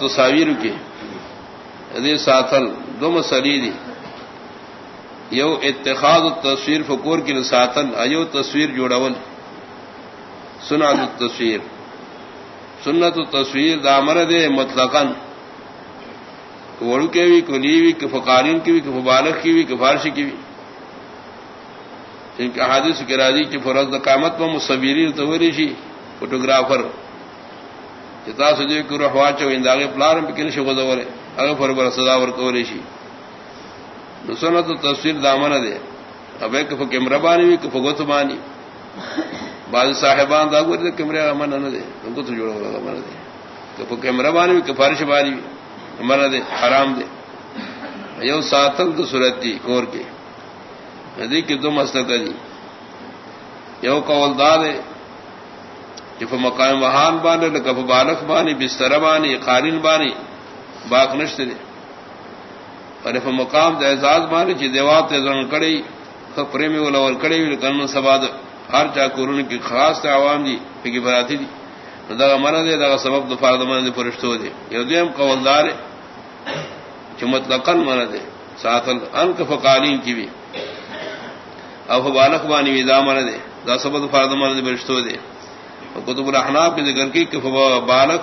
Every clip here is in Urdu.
تصاویر کے دے ساتھل دو مسلی دی یو اتخاذ تصویر فکور کی ساتھل ایو تصویر جوڑول سنا تصویر سنت تصویر دامر دے مطلقن وڑو کے بھی کلیوی کہ فقارین کی بھی کہ مبالغ کی بھی کہ فارشی کی بھی ان کے حادث کے راضی کی فرض قامت میں مصوری تو ہو رہی فوٹوگرافر چتا سجے کو رہوا چو انداغے پلار پکن شو گزورے اگر پر بر صدا ور کو ریشی نسنت تصویر دامن دے اب ایک ف کیمرہ بانی وی کہ فگوت بانی بعض صاحبان دا گور دے کیمرہ من نہ دے ان کو تو جوڑا ہوگا من دے کہ ف بانی وی کہ فارش بانی من دے حرام دے یو ساتل تو صورت دی کور کے ندی کی دو مسلک دی یو قول دا دے جف مقام وہان بانے لکف بالخ بانی بستر بانی قارین بانی باق نشت دے۔ اور اف مقام دے اعزاز بانی چی دیوات تے زرن کڑی خپریمی ولور کڑی، وی لکنن سباد ہر چا کورن کی خاص تے عوام دی فکی براتی دی۔ دا من دے، دا سبب دو فرد من دے فرشتو دے۔ یو دیم قول دار چی مطلقن من دے۔ ساتھ ان کف قالین کی بھی او بالخ بانی وی دا من دے۔ دا سبب دو فرد من دے فرشتو دے۔ کتب الحناب کی ذکر کی کہ بالک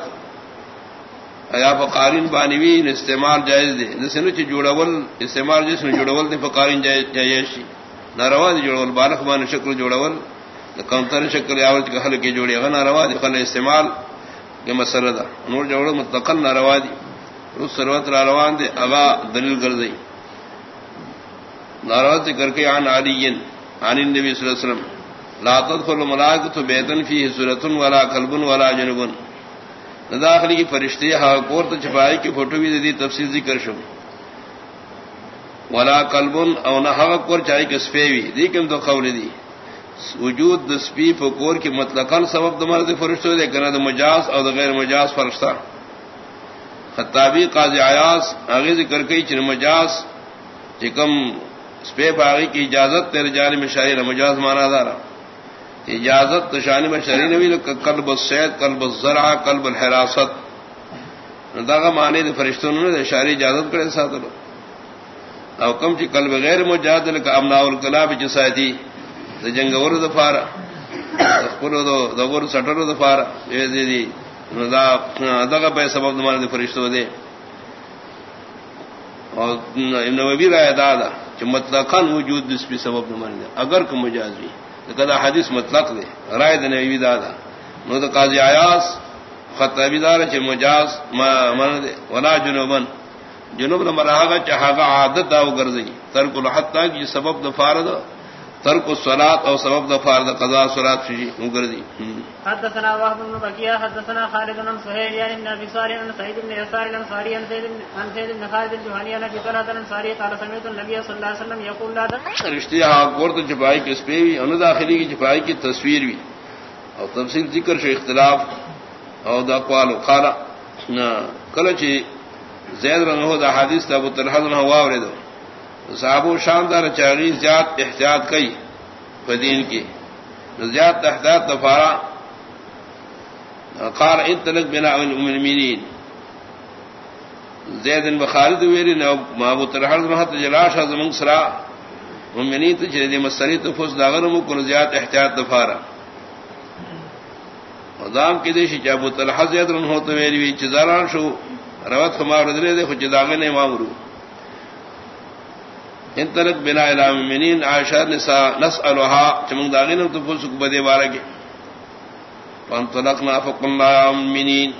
ایا فقارین بانوی استعمال جائز دے جسے نو جوڑول، استعمال جس نے جوڑول دے فقارین جائز شی۔ ناروا دی جوڑول بالک بان شکل جوڑول۔ کمتر شکل یاوت کے حل کی جوڑی غنا روا دی، خل استعمال کے مسئلہ دا۔ نور جوڑ متقل ناروا دی۔ روز سروت روان دے اغا دلیل کر دی۔ ناروا ذکر کے عن علی عن النبی صلی اللہ علیہ وسلم۔ لا تدخل ملائکۃ بیتن فیہ سورۃ ولا قلب ولا جنب. داخلی کی فرشتے ہا کور تو چھپائی کی فوٹو بھی دی تفصیل ذکر شو. ولا قلب او نہ ہا کور چاہی کہ سپے دی کم تو قول دی. وجود د سپی فکور کی مطلقاً سبب دمر دے فرشتوں دے، کنا د مجاز او د غیر مجاز فرشتہ. خطابی قاضی عیاض اگے ذکر کئی چن مجاز چکم سپے باغی کی اجازت تیرے جانب شاعر مجاز مانا دارا. اجازت تو شان میں شرین بھی کلب السید کلب الزرع کلب الحراست۔ داغا معنی دے فرشتوں نے شاری اجازت کرے ساتھ۔ لو او کم چی کلب غیر مجاد لکا امنا الکلاب جسایتی دا جنگ ور دفارا خپلو دو دور سٹر دفارا یہ دی۔ دی داغا پہ سبب دمانے دے فرشتوں دے۔ اور ابن نبی رائے دادا چی مطلقاً وجود دس بھی سبب دمانے دے۔ اگر کم مجاز بھی کدا حدیث مطلق دے رائے دن وی دادا نو تو قاضی آیاس خطابی دار چ مجاز من دے ولا جنوبن. جنوب نہ مراغا چاہا عادت داو گرزئی ترک الحتا کی سبب دفارد ترک الصلاۃ او سبب دفارد قضاء صلاۃ شی گرزئی حدثنا وهب بن بكيا حدثنا خالد بن سهيل يعني بن ابي صالح بن سعيد بن يسار بن صاري عن زيد بن زيد بن خالد الجهني عن ابي طلحه بن صاري قال سمعت النبي صلى الله عليه وسلم يقول لا رشتے ہاں گورت چھپائی کی اس پہ بھی ان داخلی کی چھپائی کی تصویر بھی. اور تفصیل ذکر شو اختلاف اور دا قوال قال. کلچ زید ہو دا حدیث ابو طلحہ نہ ہوا اور دو صحابو شاندار چاغی زیاد احتیاط کئی فدین کی. زیاد احتیاط دفارا قال ان تلک بنا المؤمنین زید بن خالد ویری نو ابو طلحہ رحمہ جلاش زمن سرا مومنین تے جے مسری تو فوز داغن مو کو زیاد احتیاط دفارا ودام کی دیش جب ابو طلحہ زید رن ہوتے ویری وی چزاران شو، روت خمار دے دے خود داغن نے مامرو ان تلک بنا المؤمنین، عائشہ نساء نسالها چمن داغن تو فوز کو بدے بارے فانطلقنا فقلنا يا امنين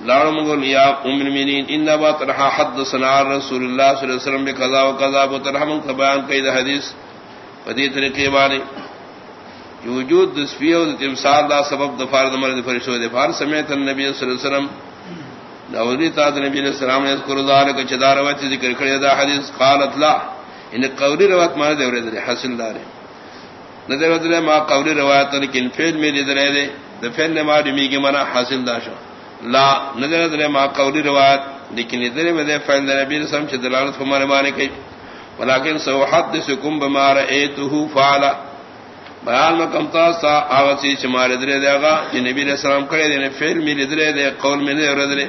لا نقول يا امنين ان ما طرح حدثنا رسول الله صلى الله عليه وسلم بكذا وكذا وترحم تبان قيد حديث فدي طریقے بارے وجود دسفیہ و تمثال دا سبب دفار دمر فرشتو دفار سمیت النبی صلی اللہ علیہ وسلم نوری تاد نبی علیہ السلام نے اذکر ذالک چدا روایت ذکر کړی، دا حدیث قالت لا ان قولی روایت ما دے ورے حاصل دار نظر ودرے ما قولی روایت لیکن فعل میں دے دے دے فعل نے ما دمی کی منا حاصل داشو لا نظر ودرے ما قولی روایت، لیکن ادھر میں دے، فعل نبی رسم چ دلالت فرمانے مانے کی ولکن سو حدثکم بما رایتہ فعل بیان میں کمتا سا آغسی چمار درے دے گا جی نبی علیہ السلام کرے دے یعنی فعل میری درے دے قول میں دے ردرے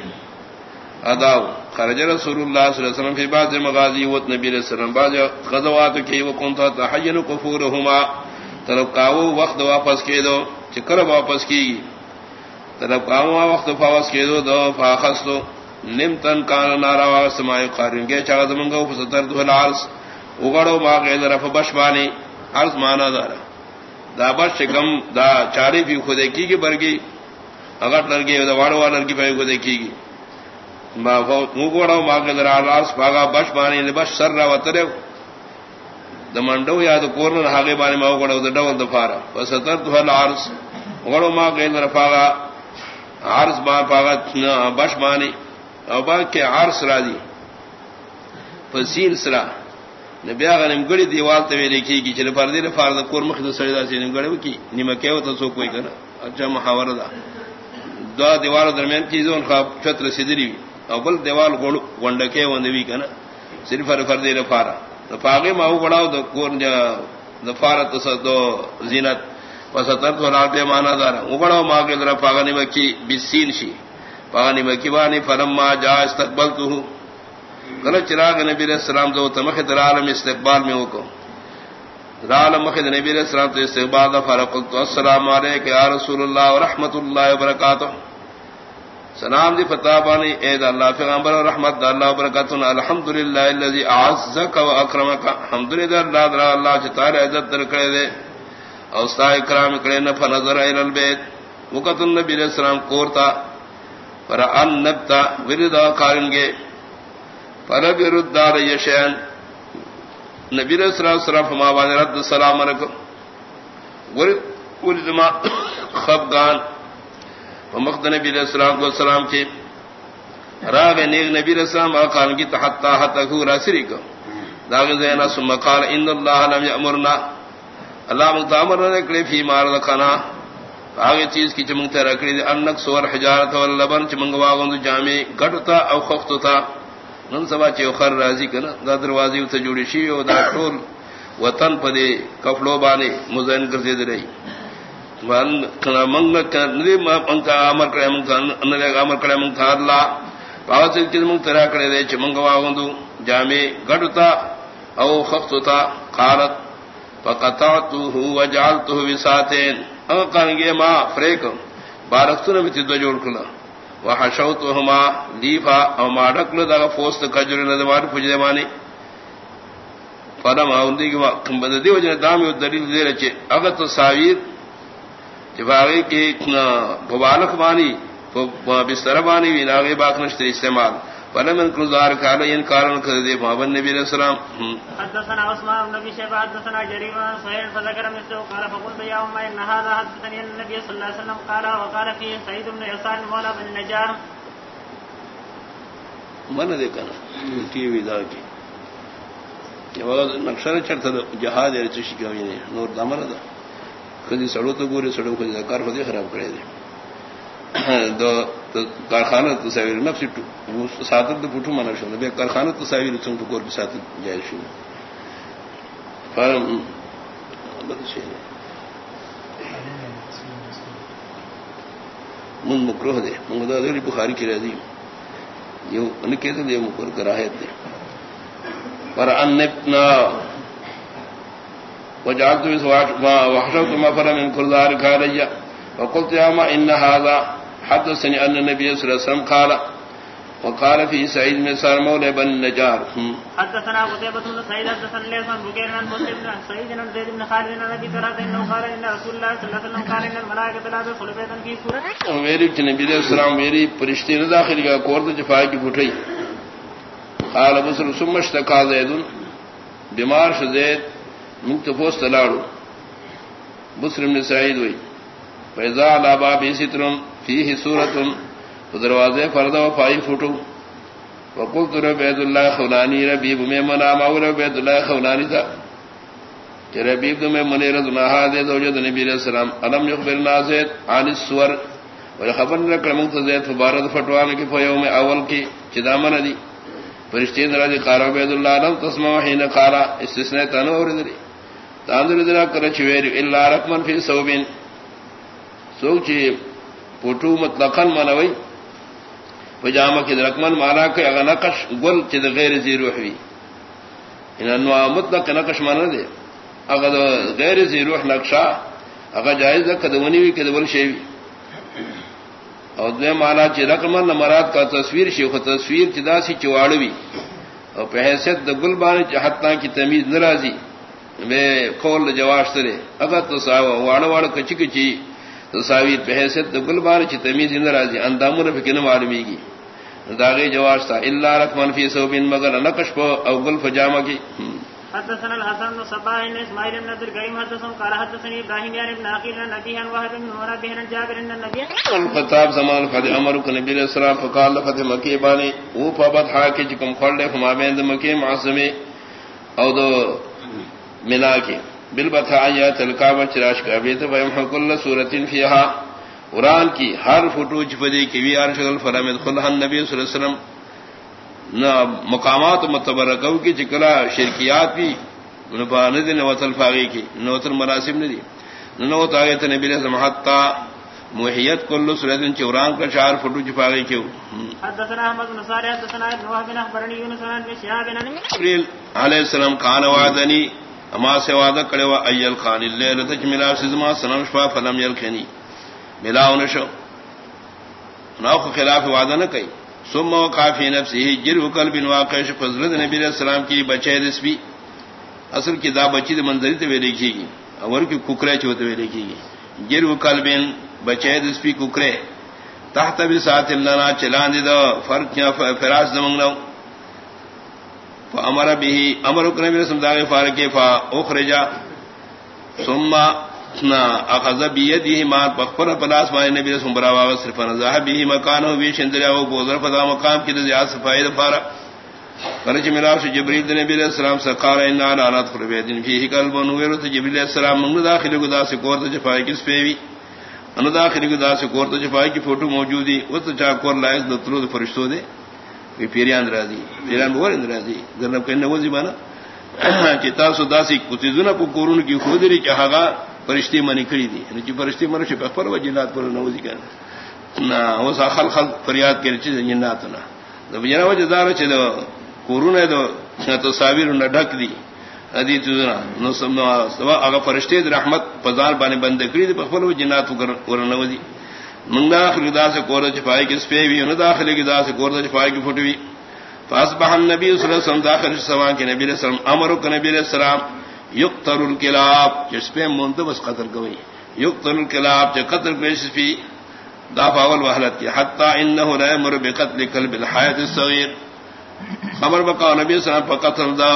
اداو. خرج رسول اللہ صلی اللہ علیہ وسلم فی بعض مغازی وت نبی علیہ السلام. بعض غزوات کی وہ کنتا تحین کفورہما. طلب کاو وقت واپس کی دو چکر واپس کی. طلب کاو وقت فاوس کی دو دو فاخس دو کان نارا واسماء قارن کے چاغ دمنگو فستر دو العرس اگڑو ما غیر رف بشبانی عرض مانا دارا. دا بش کم دا چاری بھی خودے کی کی برگی. اگر لڑکی دا واڑ لڑکی پہ خودے کی گی. ما گوڑا ما کے در آلاس باغا بش بانی بش سر را وترے دا منڈو یا دا کورن حاگے بانی ما گوڑا دا ڈول دفارا فستر تو حل عرص گوڑا ما کے در پاگا عرص با پاگا بش بانی. او با کے عرص را دی. فسین سرا نبی آغا نمگڑی دیوال تا ویلے کی کی چلے پردی رفار دا کور مخد سجدہ سی نمگڑی وکی نمکی و تا سو کوئی کنا اچھا محاور دا دو دیوال درمیان چیزوں خواب چتر سدری وی او بل دیوال گونڈکے و نوی کنا؟ صرف فردی رفارا دا پاگی ماہو گڑاو دا کور دفارت دو زینت۔ وسطر تو لابے مانا دارا۔ اگڑاو ماگی در پاگا نمکی بسین شی۔ پاگا نمکی بانی فلما جا استقبلتو۔ ہوں کل چراغ نبی علیہ السلام دو تمخ در عالم استقبال میں وکو عالم مخد نبی علیہ السلام تو استقبال دا فرقلت السلام علیکم یا رسول اللہ ورحمت اللہ وبرکاتہ سلام دی فتح بانی، اے دا اللہ پیغمبر، رحمت دا اللہ وبرکاتہ الحمدللہ الذی اعزک و اکرمک. الحمدللہ اللہ در اللہ چتار عزت در کرے دے. او ستا اکرام کرے نفع نظر الى البیت. وقت النبی علیہ السلام کورتا، پر ان نبتا وردا قارنگے فلب ردار یشین نبی رسول اللہ صلی اللہ علیہ رد السلام علیکم. ورد ما خفگان. ومقد نبی علیہ السلام کو سلام کی راغ نیغ نبی علیہ السلام آقان کی تحتا حتا کو راسری کو داغ زینا ثم قال ان اللہ لم یامرنا اللہ متامر نے کڑے فی مار رکھنا آگے چیز کی چمنگتے رکھڑی انک سور حجارت واللبن چمنگوا گند جامع گٹتا او خفتتا نن سبا چې خر راضی کنه دا دروازې ته جوړی شي او دا ټول وطن په دې کفلو باندې مزین ګرځي دی مان کنا منګ ما پنکا امر کړه مونږ ان له امر کړه مونږ الله پاوڅ چې مونږ ترا کړه دې چې مونږ واغوندو جامې او خفتتا قالت فقطعته وجعلته وساتين او کانګه ما فریک بارکتونه به دې جوړ کړل وحشوتهما لیفا او ما ڈکل دا فوست کجر ندوار پجدے مانی فرما اوندی کی کم بد دی وجہ دام دلیل دے رچے اگر تصاویر جباغی کی مانی بستر مانی وی ناغی باق نشتر استعمال۔ فلم انکر ذارک علی انکارن کردے محمد نبی علیہ السلام۔ حدثنا عثمان بن حدثنا فذكر مثله قال فقلت ان هذا حدثني النبي وسلم قال وقال فيه بن بن النجار من دے کنا؟ ٹی وی دا کی۔ نقشہ چڑھتا جہاد ہے چشی کا نور دمر دا کدی سڑو تو گورے، سڑو کدی کار خودی خراب کرے دے۔ کارخانہ تصاویر نفس ساتت تو پٹھو مانا شو۔ بے کارخانہ تصاویر چون ٹکور بھی ساتھ جائے شو۔ فارم من مکروہ دے۔ من دا دے، بخاری کی رضی یہ ان کے دے مکر کراہت دے۔ پر ان ابنا وجعلت وحشت ما فرم من كل ذلك علي وقلت يا ما ان هذا حدثني ان النبي صلى الله عليه وسلم قال وقال في سعيد بن سار مولى بن النجار. حدثنا قتيبة بن سعيد حدثنا ليس عن بكير عن مسلم بن سعيد بن زيد بن خالد بن ابي ثلاثة انه قال ان رسول الله صلى الله عليه وسلم قال ان الملائكة لا تدخل بيتا في سورة میری نبی علیہ السلام میری فرشتے نے داخل کیا کور جفا کی اٹھئی قال بصر ثم اشتكى زيد بیمار شزید مکتفوس تلاڑو بصر بن سعید ہوئی فیضا على باب ستر فيه سورة دروازے فرد و فائی فوٹو. وقلت ربید اللہ خولانی ربیب میں منا ماو ربید اللہ خولانی تھا کہ ربیب تو میں منی رضنا دے زوجد نبی علیہ السلام علم یخبرنا زید عن السور؟ اور خبر رکھ منت زید فبارد فتوان کی فیوم اول کی چدامن دی فرشتین را دی قال عبید اللہ لم تسمع حين قال استثناء تنور دی تاندر درا کر چویر الا رقمن فی صوبین۔ سوچ پوٹو مطلقاً منوی پجامہ کی رقمن مانا کہ اگر نقش گل چد غیر زی روح وی ان مطلق نقش مانا دے۔ اگر غیر زی روح نقشہ، اگر جائز ہے کدونی وی کدول شیوی اور دے مانا چ رقمن مراد کا تصویر شیخ تصویر چدا سی چواڑوی اور پہیثیت د گل بان چہتا کی تمیز ناراضی میں کھول جواش ترے۔ اگر تو ساوا واڑ واڑ کچی کچی تصاویر بحیثیت گل بار چی تمیز اندرازی اندامون فکن معلومی گی۔ داغی جواز تھا اللہ رقمن فی صوبین مگر نقش پا او گل فجامہ کی۔ حدثنا الحسن بن صباح بن اسماعيل بن عبد الكريم حدثنا قال حدثني ابراهيم يعني ابن عقيل عن نبيه عن وهب بن منبه عن جابر ان النبي الخطاب زمان عمر کو نبی علیہ السلام فقال فتح مکی بانی او فبت حاکی جکم خلد فما بین مکی معصمی او دو منا کی بالبتھایا تلکاو چراش کا بیت ویمحق کل صورت فیہا۔ قرآن کی ہر فوٹو چپدی کی وی عرش الفرامد خلہن نبی صلی اللہ علیہ وسلم نہ مقامات متبرکو کی چکلا شرکیات بھی ندی نوتل فاغی کی نوتل مناسب ندی۔ نوت آگے تھے نبی علیہ حتی محیت کل صورت چوران کا چار فوٹو چپاگی کیوں حدثنا احمد بن صالح حدثنا ابن وهب بن اخبرني يونس بن شهاب علیہ السلام کان وعدنی۔ اما سے وعدہ کرے وا ایل خان اللیل تک ملا سزما سنم شفا فلم یلکنی ملا ونشو ناخ خلاف وعدہ نہ کئی۔ ثم وقافی نفسه جر وکل بن واقع فضل نبی علیہ السلام کی بچے دسبی اصل کی دا بچی دی منظری تے لکھی گی۔ اور کی ککرے چوتے ہوئے لکھی گی۔ جر وکل بن بچے دسبی ککرے۔ تحت بھی ساتھ لنا چلان دی دا فرق فراس دمنگنو فامر به، امر کرنے میں سمدار فارق فا اخرجا، ثم اخذ بيده ما بخبر پلاس ما نبی رسول برا وا صرف نزاہ به مکان ہو بھی شندریا وہ گوزر فضا مقام کی زیاد صفائی فارا فرج میرا سے جبرائیل نبی علیہ السلام سے قال ان انا ندخل بيدن فيه قلب نور تو جبرائیل علیہ السلام من داخل گدا سے کور تو جفائی کس پہ بھی ان داخل گدا سے کور تو جفائی کی فوٹو موجود ہے وہ تو چا کور لائز نترو فرشتوں دے پیریان راضی پیران بور راضی گرنب کہنے وہ زمانہ چتا سدا سی کتی زنا کو کورون کی خودری چاہا فرشتے منی کری دی۔ یعنی چی فرشتے من شپ پر و جنات پر نوزی کہنا نا وہ سا خل خل فریاد کرے چیز جنات نا۔ دب جنا وجہ دار چھ دو کورون ہے دو تو ساویر نہ ڈھک دی۔ ادی تو زنا نو سم سوا اگر فرشتے رحمت پزار بانے بند کری دی پر و جنات پر نوزی من داخل دا سے کور چپائی کی سپے بھی نہ داخل کی دا سے کور چپائی کی پھٹوی فاصبح النبی صلی اللہ علیہ وسلم داخل سوا کے نبی علیہ السلام امر کو نبی علیہ السلام، یقتل الکلاب جس پہ منتبس قتل کوئی یقتل الکلاب جو قتل پیش فی دا فاول وحلت کی۔ حتی انہو لا امر بقتل قلب الحیات الصغیر۔ خبر بقا نبی صلی اللہ علیہ وسلم پر قتل دا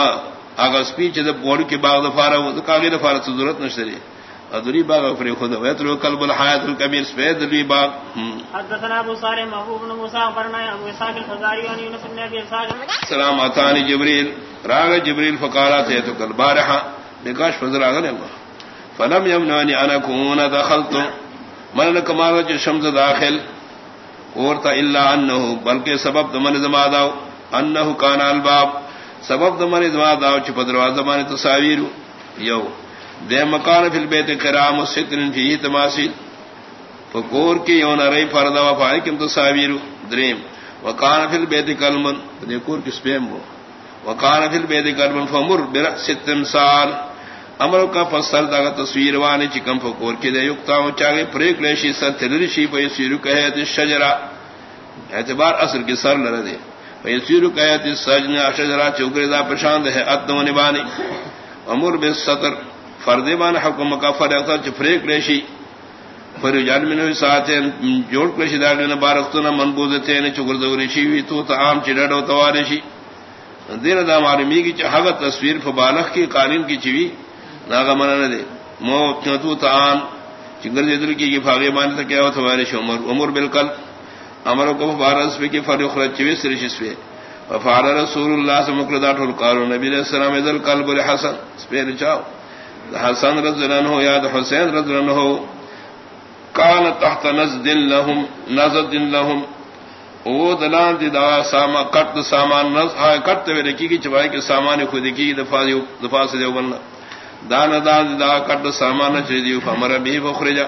اگر سپیچ دا بوڑ کی باغ دفارہ وہ دا کاغی دفارہ ضرورت نشتری۔ ادری باغ فری خود ویتلو قلب الحیات الكبیر سپید لی باغ۔ حدثنا ابو صالح محبوب بن موسى اخبرنا ابو اسحاق الفزاري عن يونس بن ابي اسحاق۔ السلام اتاني جبريل راغ جبريل فقالت يا تو البارحه نکاش فضل اغن اللہ فلم يمنعني ان اكون دخلت۔ من لكما جو شمس داخل۔ اورتا الا انه بلکہ سبب دمن زما داو۔ انه كان الباب۔ سبب دمن زما داو چ دروازہ مانے تصاویر یو۔ دے مکان فی البیت کرام ستر فی تماثیل فکور کی یون رئی فردا و فائکم تصاویر دریم. وکان فی البیت کلمن، دے کور کس پیم ہو. وکان فی البیت کلمن فمر برأس التمثال امر کا فصل دا تصویر وانے چکم فکور کی دے یکتا و چاگے پریک لیشی سر تلرشی پہ سیرو کہے شجرا. اعتبار اصل کی سر لرا دے. پہ سیرو کہے تے شجرا چوکری دا پرشاند ہے ادنو نبانی امر بالسطر فردے بان حکم کا فرق فریق ریشی فر جان میں ساتھ جوڑ کریشی دار نے بارختنا منبوذ تھے نے چگر دوریشی وی تو عام چڑڑ و توارشی دین دا معلومی کی چہغت تصویر فبالغ کی قانون کی چوی ناغا منع نہ دے مو تو تعام چگر دل کی کی فاغے مان تک کیا توارش عمر عمر بالکل امر کو بارس پہ کی فرق خرج چوی سرشس پہ وفعل رسول اللہ صلی اللہ علیہ وسلم قالوا قالوا نبی علیہ السلام ذل قلب الحسن سپیر چاو حسن رضی اللہ عنہ یا حسین رضی اللہ عنہ کان تحت نزد لهم نزد لهم او دلان دی دا ساما کٹ سامان نز ہا کٹ تے رکی کی چبائی کے سامان خود کی دفاع دفاع سے دیو بننا۔ دان دان دا کٹ سامان چیزی فمر بھی بخرجا